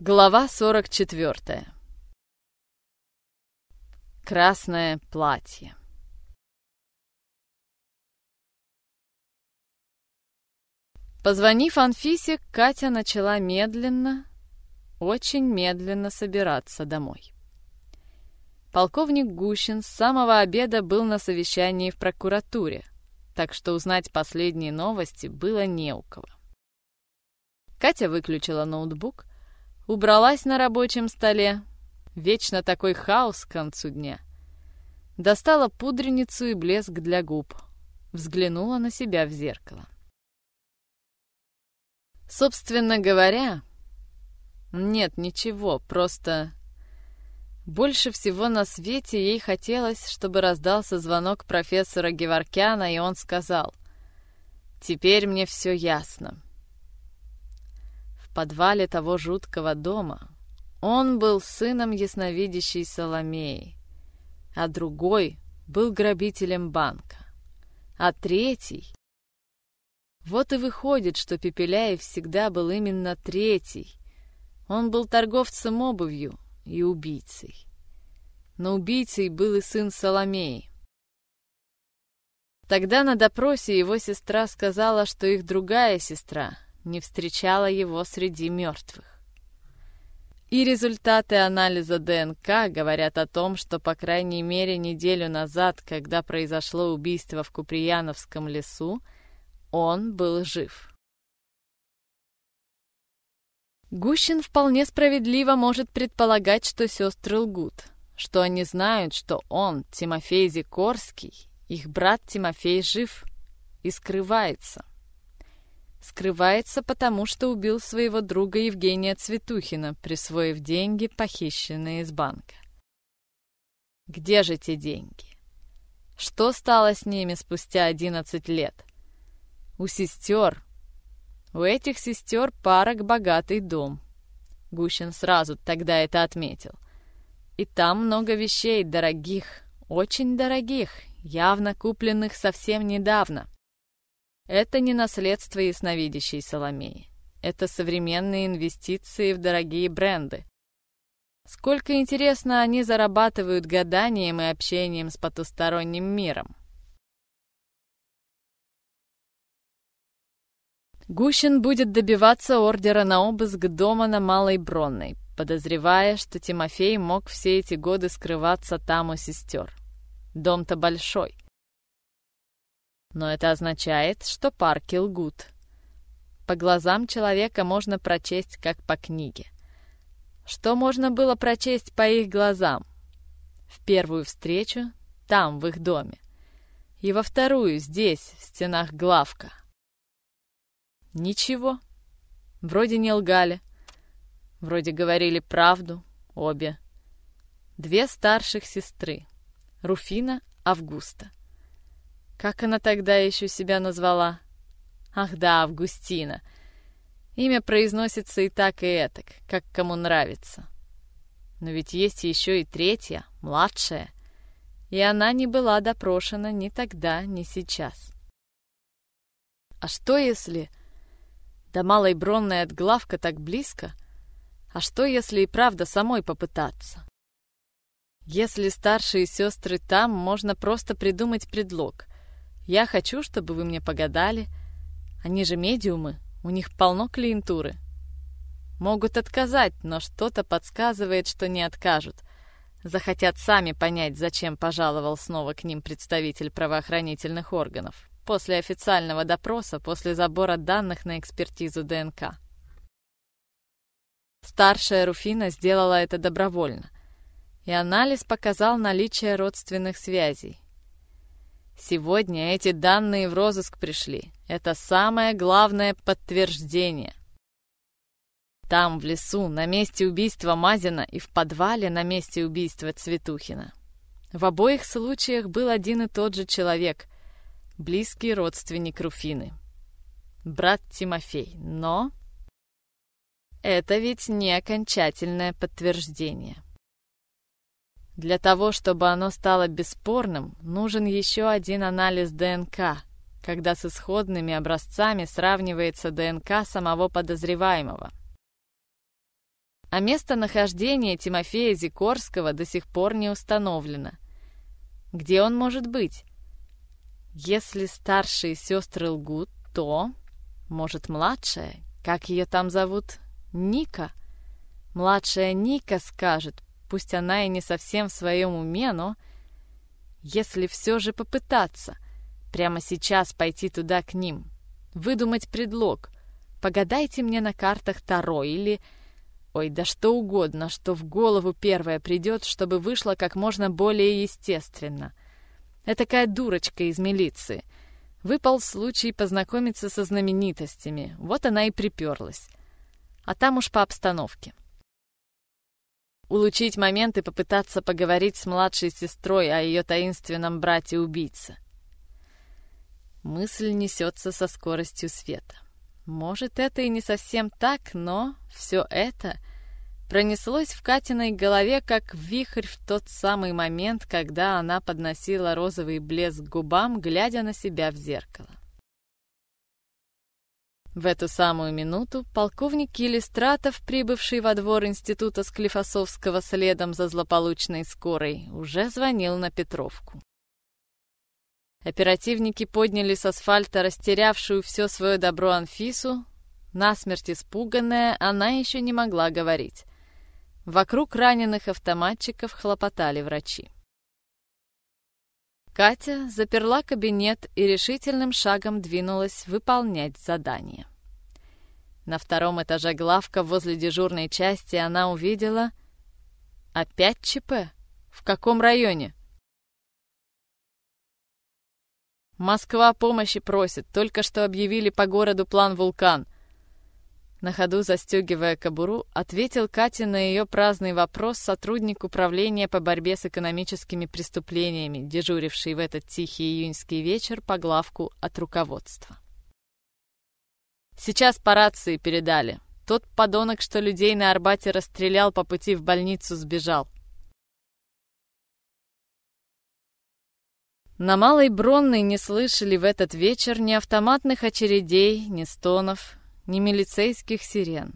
Глава 44. Красное платье. Позвонив Анфисе, Катя начала медленно, очень медленно собираться домой. Полковник Гущин с самого обеда был на совещании в прокуратуре, так что узнать последние новости было не у кого. Катя выключила ноутбук, убралась на рабочем столе, вечно такой хаос к концу дня. Достала пудреницу и блеск для губ, взглянула на себя в зеркало. Собственно говоря, нет ничего, просто больше всего на свете ей хотелось, чтобы раздался звонок профессора Геворкяна, и он сказал «Теперь мне все ясно». Подвале того жуткого дома он был сыном ясновидящей Соломеи, а другой был грабителем банка, а третий вот и выходит, что Пепеляев всегда был именно третий. Он был торговцем обувью и убийцей. Но убийцей был и сын Соломеи. Тогда на допросе его сестра сказала, что их другая сестра не встречала его среди мертвых. И результаты анализа ДНК говорят о том, что по крайней мере неделю назад, когда произошло убийство в Куприяновском лесу, он был жив. Гущин вполне справедливо может предполагать, что сестры лгут, что они знают, что он, Тимофей Зикорский, их брат Тимофей жив и скрывается. Скрывается потому, что убил своего друга Евгения Цветухина, присвоив деньги, похищенные из банка. Где же те деньги? Что стало с ними спустя 11 лет? У сестер. У этих сестер парок богатый дом. Гущин сразу тогда это отметил. И там много вещей дорогих, очень дорогих, явно купленных совсем недавно. Это не наследство ясновидящей Соломеи. Это современные инвестиции в дорогие бренды. Сколько, интересно, они зарабатывают гаданием и общением с потусторонним миром. Гущин будет добиваться ордера на обыск дома на Малой Бронной, подозревая, что Тимофей мог все эти годы скрываться там у сестер. Дом-то большой. Но это означает, что парки лгут. По глазам человека можно прочесть, как по книге. Что можно было прочесть по их глазам? В первую встречу, там, в их доме. И во вторую, здесь, в стенах главка. Ничего. Вроде не лгали. Вроде говорили правду, обе. Две старших сестры. Руфина, Августа. Как она тогда еще себя назвала? Ах да, Августина. Имя произносится и так, и этак, как кому нравится. Но ведь есть еще и третья, младшая. И она не была допрошена ни тогда, ни сейчас. А что если... До Малой Бронной от главка так близко. А что, если и правда самой попытаться? Если старшие сестры там, можно просто придумать предлог. Я хочу, чтобы вы мне погадали. Они же медиумы, у них полно клиентуры. Могут отказать, но что-то подсказывает, что не откажут. Захотят сами понять, зачем пожаловал снова к ним представитель правоохранительных органов после официального допроса, после забора данных на экспертизу ДНК. Старшая Руфина сделала это добровольно, и анализ показал наличие родственных связей. Сегодня эти данные в розыск пришли. Это самое главное подтверждение. Там, в лесу, на месте убийства Мазина и в подвале на месте убийства Цветухина. В обоих случаях был один и тот же человек, близкий родственник Руфины. Брат Тимофей, но... Это ведь не окончательное подтверждение. Для того, чтобы оно стало бесспорным, нужен еще один анализ ДНК, когда с исходными образцами сравнивается ДНК самого подозреваемого. а местонахождение Тимофея Зикорского до сих пор не установлено. Где он может быть? Если старшие сестры лгут, то, может, младшая, как ее там зовут, Ника? Младшая Ника скажет, пусть она и не совсем в своем уме, но если все же попытаться, прямо сейчас пойти туда к ним, выдумать предлог, погадайте мне на картах Таро или... Ой, да что угодно, что в голову первое придет, чтобы вышло как можно более естественно. Этакая дурочка из милиции. Выпал случай познакомиться со знаменитостями, вот она и приперлась. А там уж по обстановке. Улучить момент и попытаться поговорить с младшей сестрой о ее таинственном брате-убийце. Мысль несется со скоростью света. Может, это и не совсем так, но все это пронеслось в Катиной голове, как вихрь в тот самый момент, когда она подносила розовый блеск к губам, глядя на себя в зеркало. В эту самую минуту полковник Елистратов, прибывший во двор института Склифосовского следом за злополучной скорой, уже звонил на Петровку. Оперативники подняли с асфальта растерявшую все свое добро Анфису. Насмерть испуганная, она еще не могла говорить. Вокруг раненых автоматчиков хлопотали врачи. Катя заперла кабинет и решительным шагом двинулась выполнять задание. На втором этаже главка возле дежурной части она увидела... Опять ЧП? В каком районе? Москва помощи просит, только что объявили по городу план «Вулкан». На ходу, застегивая кобуру, ответил Катя на ее праздный вопрос сотрудник управления по борьбе с экономическими преступлениями, дежуривший в этот тихий июньский вечер по главку от руководства. «Сейчас по рации передали. Тот подонок, что людей на Арбате расстрелял по пути в больницу, сбежал. На Малой Бронной не слышали в этот вечер ни автоматных очередей, ни стонов, ни милицейских сирен.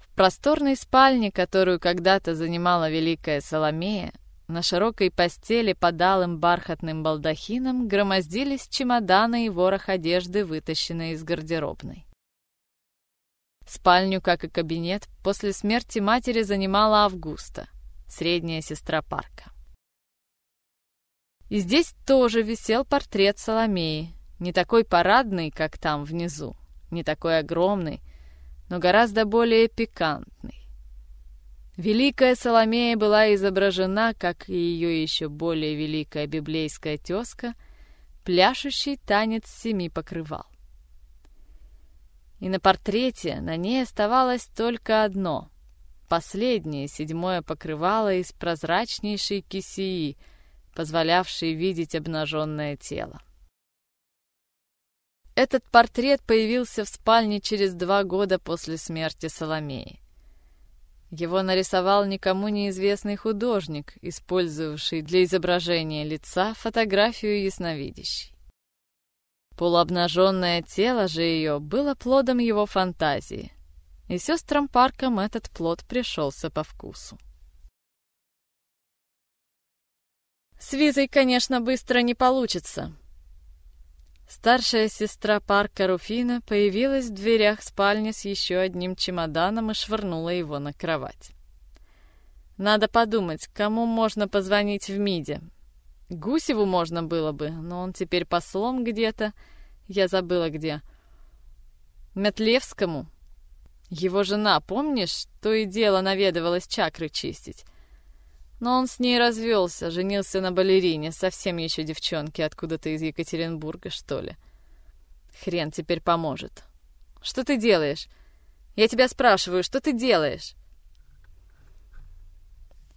В просторной спальне, которую когда-то занимала Великая Соломея, на широкой постели под алым бархатным балдахином громоздились чемоданы и ворох одежды, вытащенные из гардеробной. Спальню, как и кабинет, после смерти матери занимала Августа, средняя сестра парка. И здесь тоже висел портрет Соломеи, не такой парадный, как там внизу, не такой огромный, но гораздо более пикантный. Великая Соломея была изображена, как и ее еще более великая библейская тезка, пляшущий танец семи покрывал. И на портрете на ней оставалось только одно, последнее седьмое покрывало из прозрачнейшей кисии — позволявший видеть обнаженное тело. Этот портрет появился в спальне через два года после смерти Соломеи. Его нарисовал никому неизвестный художник, использовавший для изображения лица фотографию ясновидящей. Полуобнаженное тело же ее было плодом его фантазии, и сестрам Паркам этот плод пришелся по вкусу. С визой, конечно, быстро не получится. Старшая сестра Парка Руфина появилась в дверях спальни с еще одним чемоданом и швырнула его на кровать. Надо подумать, кому можно позвонить в МИДе. Гусеву можно было бы, но он теперь послом где-то. Я забыла где. Метлевскому. Его жена, помнишь, то и дело наведывалась чакры чистить. Но он с ней развелся, женился на балерине, совсем еще девчонке, откуда-то из Екатеринбурга, что ли. Хрен теперь поможет. Что ты делаешь? Я тебя спрашиваю, что ты делаешь?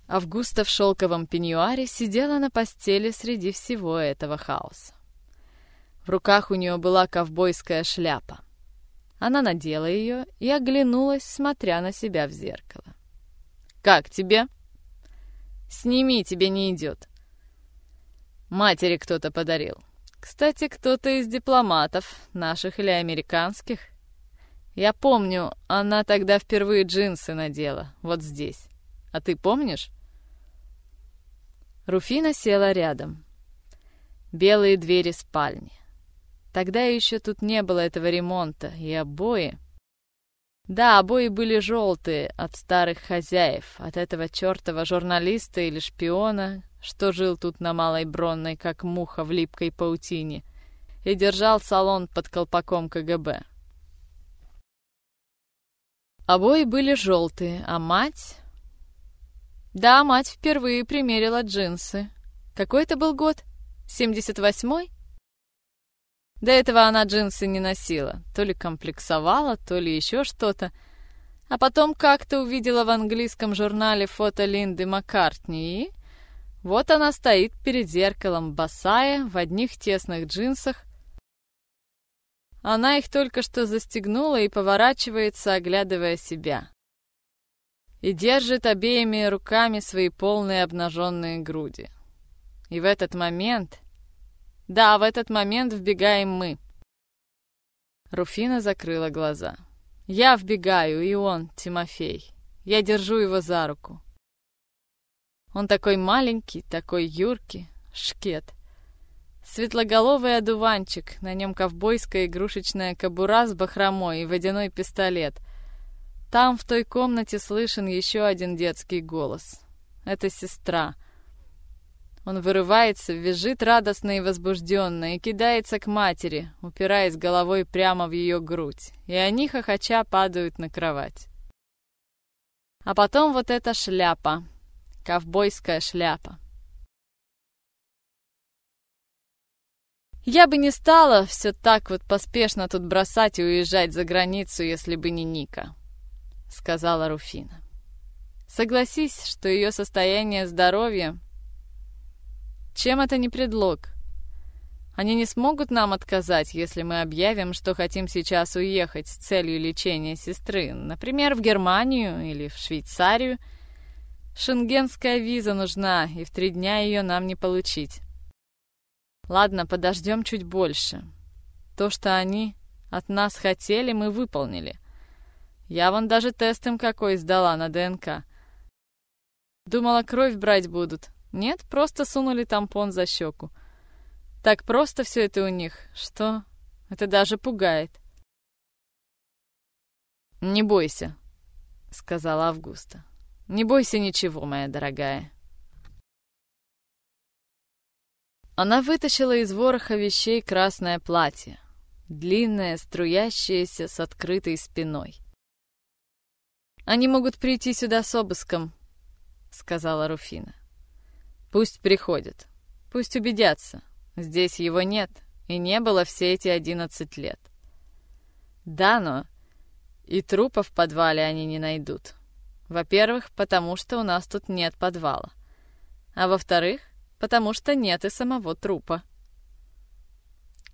Августа в шелковом пеньюаре сидела на постели среди всего этого хаоса. В руках у нее была ковбойская шляпа. Она надела ее и оглянулась, смотря на себя в зеркало. «Как тебе?» Сними, тебе не идет. Матери кто-то подарил. Кстати, кто-то из дипломатов, наших или американских. Я помню, она тогда впервые джинсы надела, вот здесь. А ты помнишь? Руфина села рядом. Белые двери спальни. Тогда еще тут не было этого ремонта, и обои... Да, обои были желтые от старых хозяев, от этого чертова журналиста или шпиона, что жил тут на Малой Бронной, как муха в липкой паутине, и держал салон под колпаком КГБ. Обои были желтые, а мать... Да, мать впервые примерила джинсы. Какой это был год? 78-й? До этого она джинсы не носила. То ли комплексовала, то ли еще что-то. А потом как-то увидела в английском журнале фото Линды Маккартни и... Вот она стоит перед зеркалом, босая, в одних тесных джинсах. Она их только что застегнула и поворачивается, оглядывая себя и держит обеими руками свои полные обнаженные груди. И в этот момент... Да, в этот момент вбегаем мы. Руфина закрыла глаза. Я вбегаю, и он, Тимофей. Я держу его за руку. Он такой маленький, такой юркий, шкет. Светлоголовый одуванчик, на нем ковбойская игрушечная кобура с бахромой и водяной пистолет — там, в той комнате, слышен еще один детский голос. Это сестра. Он вырывается, визжит радостно и возбужденно и кидается к матери, упираясь головой прямо в ее грудь, и они, хохоча, падают на кровать. А потом вот эта шляпа, ковбойская шляпа. Я бы не стала все так вот поспешно тут бросать и уезжать за границу, если бы не Ника сказала Руфина. Согласись, что ее состояние здоровья... Чем это не предлог? Они не смогут нам отказать, если мы объявим, что хотим сейчас уехать с целью лечения сестры, например, в Германию или в Швейцарию. Шенгенская виза нужна, и в три дня ее нам не получить. Ладно, подождем чуть больше. То, что они от нас хотели, мы выполнили. Я вон даже тест им какой сдала на ДНК. Думала, кровь брать будут. Нет, просто сунули тампон за щеку. Так просто все это у них, что это даже пугает. «Не бойся», — сказала Августа. «Не бойся ничего, моя дорогая». Она вытащила из вороха вещей красное платье, длинное, струящееся с открытой спиной. Они могут прийти сюда с обыском, сказала Руфина. Пусть приходят. Пусть убедятся. Здесь его нет и не было все эти одиннадцать лет. Да, но и трупа в подвале они не найдут. Во-первых, потому что у нас тут нет подвала. А во-вторых, потому что нет и самого трупа.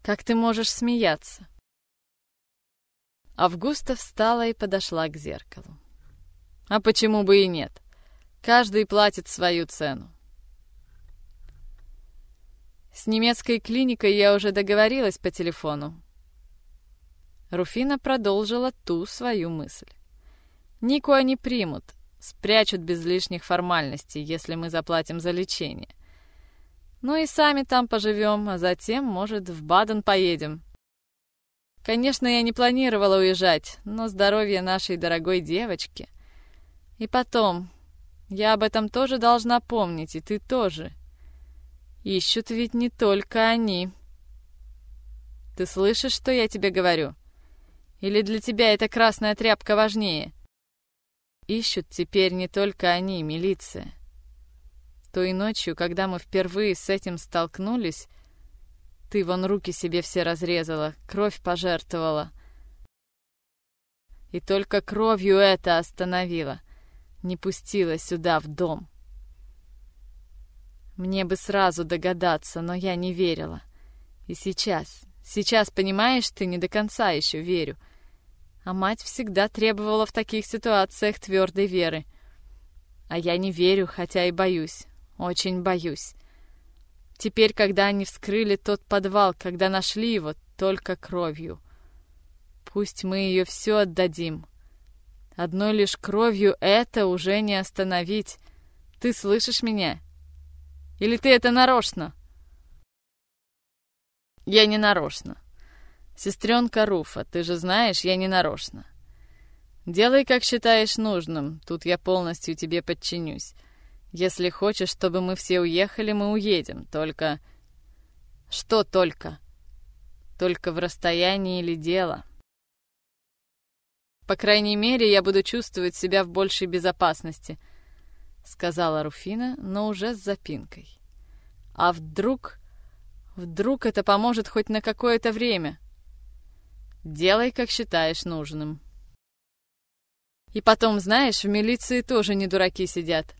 Как ты можешь смеяться? Августа встала и подошла к зеркалу. А почему бы и нет? Каждый платит свою цену. С немецкой клиникой я уже договорилась по телефону. Руфина продолжила ту свою мысль. Нику они примут, спрячут без лишних формальностей, если мы заплатим за лечение. Ну и сами там поживем, а затем, может, в Баден поедем. Конечно, я не планировала уезжать, но здоровье нашей дорогой девочки — и потом, я об этом тоже должна помнить, и ты тоже. Ищут ведь не только они. Ты слышишь, что я тебе говорю? Или для тебя эта красная тряпка важнее? Ищут теперь не только они, милиция. Той ночью, когда мы впервые с этим столкнулись, ты вон руки себе все разрезала, кровь пожертвовала. И только кровью это остановила не пустила сюда, в дом. Мне бы сразу догадаться, но я не верила. И сейчас, сейчас, понимаешь, ты не до конца еще верю. А мать всегда требовала в таких ситуациях твердой веры. А я не верю, хотя и боюсь, очень боюсь. Теперь, когда они вскрыли тот подвал, когда нашли его только кровью. Пусть мы ее все отдадим. Одной лишь кровью это уже не остановить. Ты слышишь меня? Или ты это нарочно? Я не нарочно. Сестренка Руфа, ты же знаешь, я не нарочно. Делай, как считаешь нужным, тут я полностью тебе подчинюсь. Если хочешь, чтобы мы все уехали, мы уедем, только... Что только? Только в расстоянии или дело? По крайней мере, я буду чувствовать себя в большей безопасности, сказала Руфина, но уже с запинкой. А вдруг... Вдруг это поможет хоть на какое-то время? Делай, как считаешь нужным. И потом, знаешь, в милиции тоже не дураки сидят.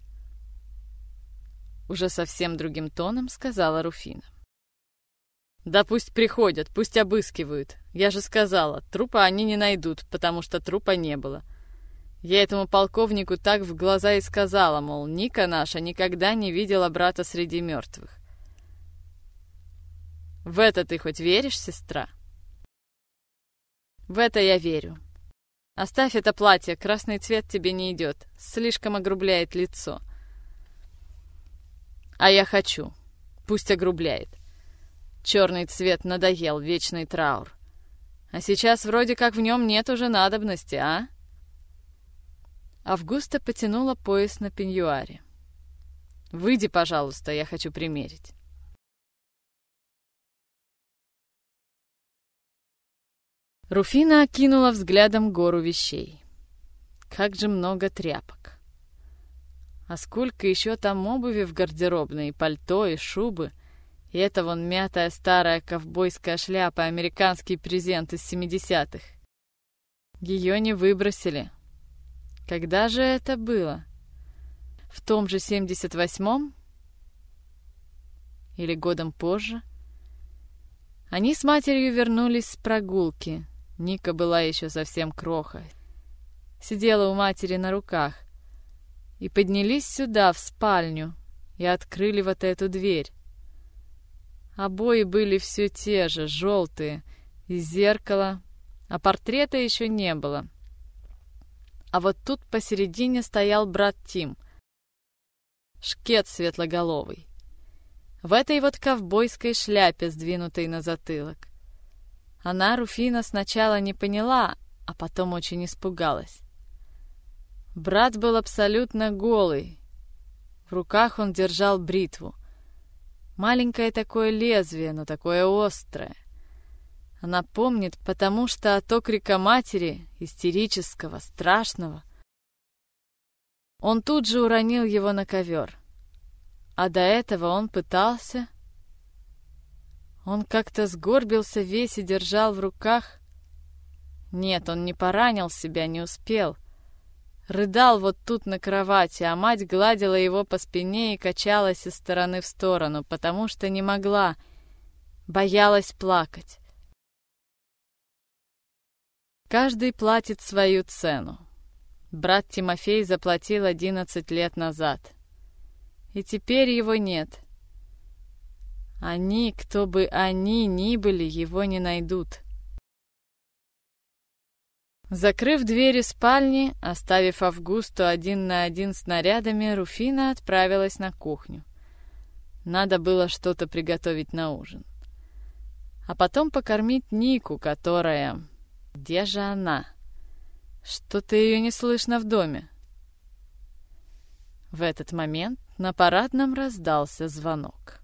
Уже совсем другим тоном сказала Руфина. Да пусть приходят, пусть обыскивают. Я же сказала, трупа они не найдут, потому что трупа не было. Я этому полковнику так в глаза и сказала, мол, Ника наша никогда не видела брата среди мертвых. В это ты хоть веришь, сестра? В это я верю. Оставь это платье, красный цвет тебе не идет, слишком огрубляет лицо. А я хочу. Пусть огрубляет. Черный цвет надоел, вечный траур. А сейчас вроде как в нем нет уже надобности, а? Августа потянула пояс на пеньюаре. «Выйди, пожалуйста, я хочу примерить». Руфина окинула взглядом гору вещей. Как же много тряпок. А сколько еще там обуви в гардеробной, и пальто, и шубы. И это вон мятая старая ковбойская шляпа, американский презент из 70-х. Ее не выбросили. Когда же это было? В том же 78-м? Или годом позже? Они с матерью вернулись с прогулки, Ника была еще совсем крохой. Сидела у матери на руках. И поднялись сюда, в спальню, и открыли вот эту дверь. Обои были все те же, желтые, и зеркало, а портрета еще не было. А вот тут посередине стоял брат Тим, шкет светлоголовый, в этой вот ковбойской шляпе, сдвинутой на затылок. Она, Руфина, сначала не поняла, а потом очень испугалась. Брат был абсолютно голый. В руках он держал бритву. Маленькое такое лезвие, но такое острое. Она помнит, потому что от окрика матери, истерического, страшного, он тут же уронил его на ковер. А до этого он пытался он как-то сгорбился весь и держал в руках... Нет, он не поранил себя, не успел. Рыдал вот тут на кровати, а мать гладила его по спине и качалась из стороны в сторону, потому что не могла, боялась плакать. Каждый платит свою цену. Брат Тимофей заплатил одиннадцать лет назад. И теперь его нет — они, кто бы они ни были, его не найдут. Закрыв двери спальни, оставив Августу один на один с нарядами, Руфина отправилась на кухню. Надо было что-то приготовить на ужин. А потом покормить Нику, которая... Где же она? Что-то ее не слышно в доме. В этот момент на парадном раздался звонок.